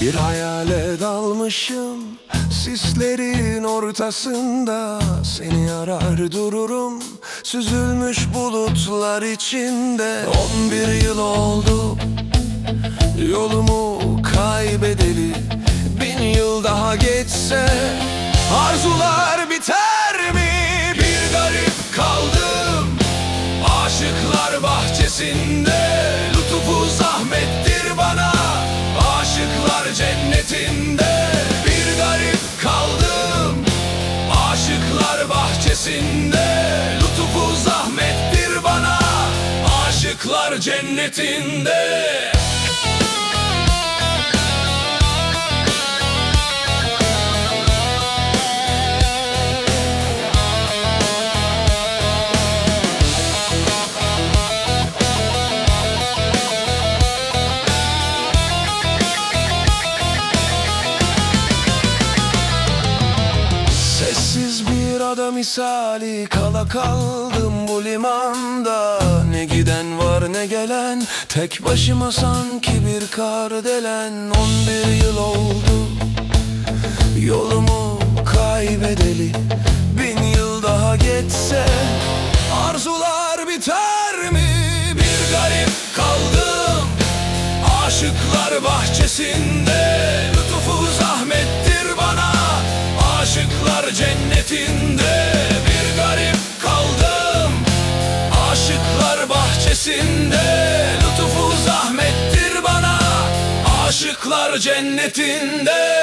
Bir hayale dalmışım Sislerin ortasında Seni arar dururum. Süzülmüş bulutlar içinde. On bir yıl oldu. Yolumu kaybedeli Bin yıl daha geçse. Arzular biter mi? Bir garip kaldım Aşıklar bahçesinde. Lütufu zahmettir bana Aşıklar cennetinde bahçesinde Lütufu zahmettir bana. Aşıklar cennetinde Sessiz bir ada misali. Kala kaldım bu limanda. Ne giden var ne gelen. Tek başıma sanki bir kardelen On bir yıl oldu. Yolumu kaybedeli. Bin yıl daha geçse arzular biter mi? Bir garip kaldım Aşıklar bahçesinde. Lütufu zahmettir bana. Aşıklar cennetinde bahçesinde Lütufu zahmettir bana. Aşıklar cennetinde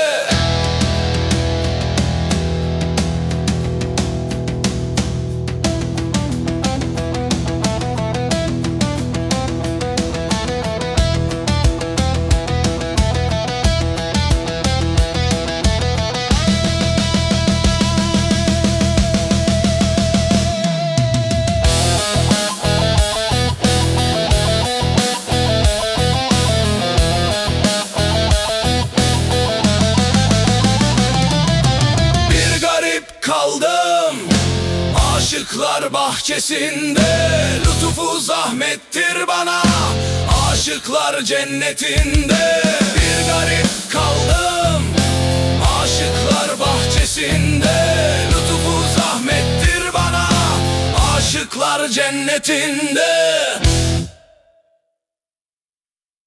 kaldım Aşıklar bahçesinde Lütufu zahmettir bana. Aşıklar cennetinde Bir garip kaldım. Aşıklar bahçesinde Lütufu zahmettir bana. Aşıklar cennetinde